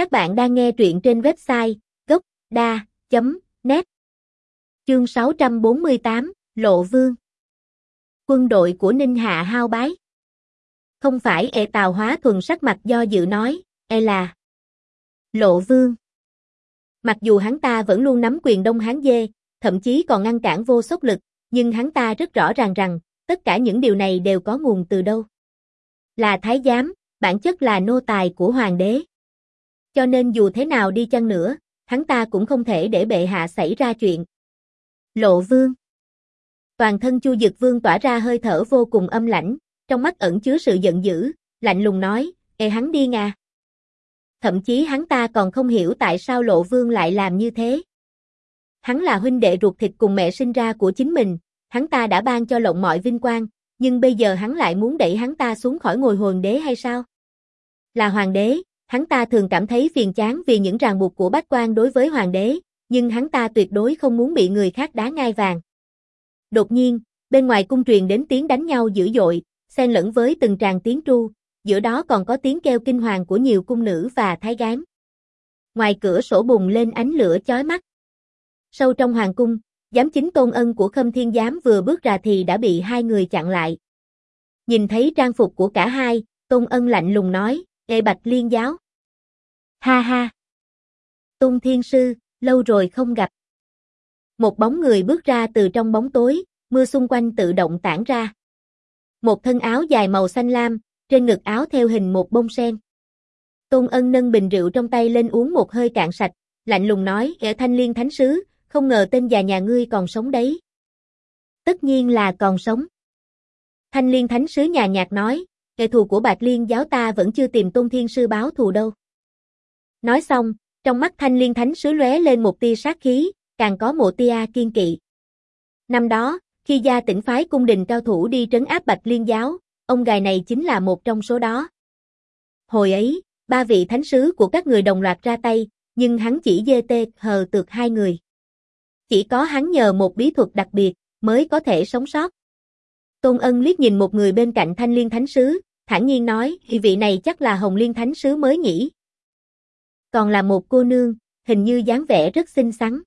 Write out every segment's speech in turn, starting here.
Các bạn đang nghe truyện trên website gốc.da.net Chương 648, Lộ Vương Quân đội của Ninh Hạ hao bái Không phải e tào hóa thuần sắc mặt do dự nói, e là Lộ Vương Mặc dù hắn ta vẫn luôn nắm quyền Đông Hán Dê, thậm chí còn ngăn cản vô sốc lực, nhưng hắn ta rất rõ ràng rằng, tất cả những điều này đều có nguồn từ đâu. Là thái giám, bản chất là nô tài của hoàng đế. Cho nên dù thế nào đi chăng nữa, hắn ta cũng không thể để bệ hạ xảy ra chuyện. Lộ vương Toàn thân Chu Dực Vương tỏa ra hơi thở vô cùng âm lãnh, trong mắt ẩn chứa sự giận dữ, lạnh lùng nói, Ê hắn đi à. Thậm chí hắn ta còn không hiểu tại sao Lộ Vương lại làm như thế. Hắn là huynh đệ ruột thịt cùng mẹ sinh ra của chính mình, hắn ta đã ban cho lộng mọi vinh quang, nhưng bây giờ hắn lại muốn đẩy hắn ta xuống khỏi ngồi hoàng đế hay sao? Là hoàng đế, hắn ta thường cảm thấy phiền chán vì những ràng buộc của bách quan đối với hoàng đế, nhưng hắn ta tuyệt đối không muốn bị người khác đá ngai vàng. Đột nhiên, bên ngoài cung truyền đến tiếng đánh nhau dữ dội, xen lẫn với từng tràng tiếng tru, giữa đó còn có tiếng kêu kinh hoàng của nhiều cung nữ và thái giám. Ngoài cửa sổ bùng lên ánh lửa chói mắt. Sâu trong hoàng cung, giám chính tôn ân của khâm thiên giám vừa bước ra thì đã bị hai người chặn lại. Nhìn thấy trang phục của cả hai, tôn ân lạnh lùng nói, Ê bạch liên giáo. Ha ha. Tôn thiên sư, lâu rồi không gặp. Một bóng người bước ra từ trong bóng tối, mưa xung quanh tự động tản ra. Một thân áo dài màu xanh lam, trên ngực áo theo hình một bông sen. Tôn ân nâng bình rượu trong tay lên uống một hơi cạn sạch, lạnh lùng nói, "Kẻ thanh liên thánh sứ, không ngờ tên già nhà ngươi còn sống đấy. Tất nhiên là còn sống. Thanh liên thánh sứ nhà nhạc nói, kẻ thù của Bạch Liên giáo ta vẫn chưa tìm Tôn Thiên Sư báo thù đâu. Nói xong, trong mắt thanh liên thánh sứ lóe lên một tia sát khí, càng có một tia kiên kỵ. Năm đó, khi gia tỉnh phái cung đình cao thủ đi trấn áp Bạch Liên giáo, ông gài này chính là một trong số đó. Hồi ấy, ba vị thánh sứ của các người đồng loạt ra tay, nhưng hắn chỉ dê tê hờ tược hai người. Chỉ có hắn nhờ một bí thuật đặc biệt, mới có thể sống sót. Tôn Ân liếc nhìn một người bên cạnh thanh liên thánh sứ, thản nhiên nói, vị này chắc là Hồng Liên Thánh Sứ mới nhỉ. Còn là một cô nương, hình như dáng vẻ rất xinh xắn.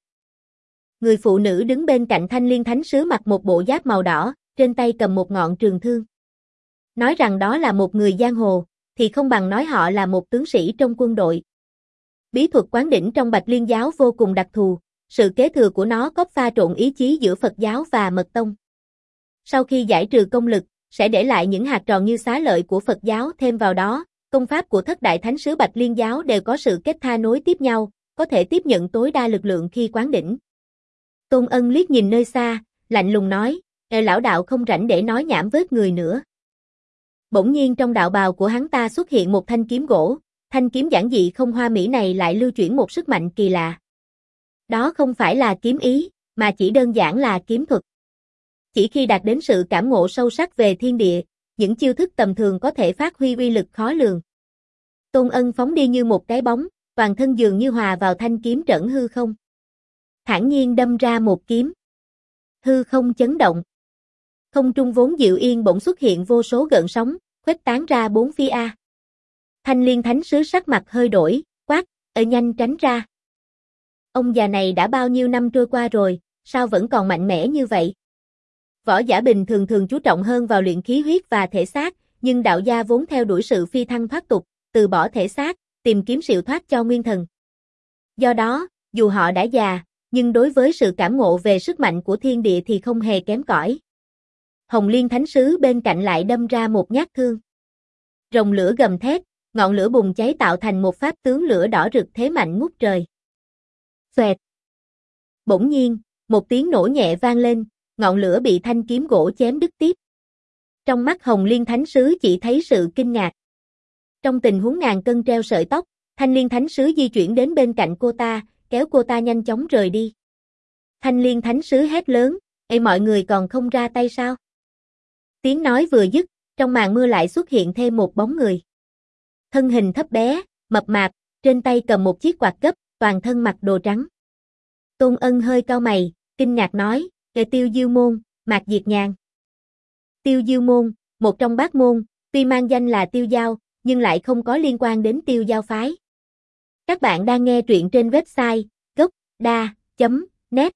Người phụ nữ đứng bên cạnh Thanh Liên Thánh Sứ mặc một bộ giáp màu đỏ, trên tay cầm một ngọn trường thương. Nói rằng đó là một người giang hồ, thì không bằng nói họ là một tướng sĩ trong quân đội. Bí thuật quán đỉnh trong Bạch Liên giáo vô cùng đặc thù, sự kế thừa của nó có pha trộn ý chí giữa Phật giáo và Mật Tông. Sau khi giải trừ công lực, sẽ để lại những hạt tròn như xá lợi của Phật giáo thêm vào đó, công pháp của thất đại thánh sứ Bạch Liên giáo đều có sự kết tha nối tiếp nhau, có thể tiếp nhận tối đa lực lượng khi quán đỉnh. Tôn Ân liếc nhìn nơi xa, lạnh lùng nói, Ê lão đạo không rảnh để nói nhảm với người nữa. Bỗng nhiên trong đạo bào của hắn ta xuất hiện một thanh kiếm gỗ, thanh kiếm giản dị không hoa mỹ này lại lưu chuyển một sức mạnh kỳ lạ. Đó không phải là kiếm ý, mà chỉ đơn giản là kiếm thuật. Chỉ khi đạt đến sự cảm ngộ sâu sắc về thiên địa, những chiêu thức tầm thường có thể phát huy uy lực khó lường. Tôn Ân phóng đi như một cái bóng, toàn thân dường như hòa vào thanh kiếm trận hư không. Thản nhiên đâm ra một kiếm. Hư không chấn động. Không trung vốn dịu yên bỗng xuất hiện vô số gợn sóng, khuếch tán ra bốn phía A. Thanh liên thánh sứ sắc mặt hơi đổi, quát, ở nhanh tránh ra. Ông già này đã bao nhiêu năm trôi qua rồi, sao vẫn còn mạnh mẽ như vậy? Võ giả bình thường thường chú trọng hơn vào luyện khí huyết và thể xác, nhưng đạo gia vốn theo đuổi sự phi thăng thoát tục, từ bỏ thể xác, tìm kiếm siêu thoát cho nguyên thần. Do đó, dù họ đã già, nhưng đối với sự cảm ngộ về sức mạnh của thiên địa thì không hề kém cỏi. Hồng Liên Thánh Sứ bên cạnh lại đâm ra một nhát thương. Rồng lửa gầm thét, ngọn lửa bùng cháy tạo thành một pháp tướng lửa đỏ rực thế mạnh ngút trời. Xoẹt. Bỗng nhiên, một tiếng nổ nhẹ vang lên, ngọn lửa bị thanh kiếm gỗ chém đứt tiếp. Trong mắt Hồng Liên Thánh Sứ chỉ thấy sự kinh ngạc. Trong tình huống ngàn cân treo sợi tóc, Thanh Liên Thánh Sứ di chuyển đến bên cạnh cô ta, kéo cô ta nhanh chóng rời đi. Thanh Liên Thánh Sứ hét lớn, Ê mọi người còn không ra tay sao? Tiếng nói vừa dứt, trong màn mưa lại xuất hiện thêm một bóng người. Thân hình thấp bé, mập mạp, trên tay cầm một chiếc quạt cấp, toàn thân mặc đồ trắng. Tôn Ân hơi cao mày, kinh ngạc nói, Kề tiêu diêu môn, mạc diệt nhàn. Tiêu diêu môn, một trong bát môn, tuy mang danh là tiêu giao, nhưng lại không có liên quan đến tiêu giao phái. Các bạn đang nghe truyện trên website gocda.net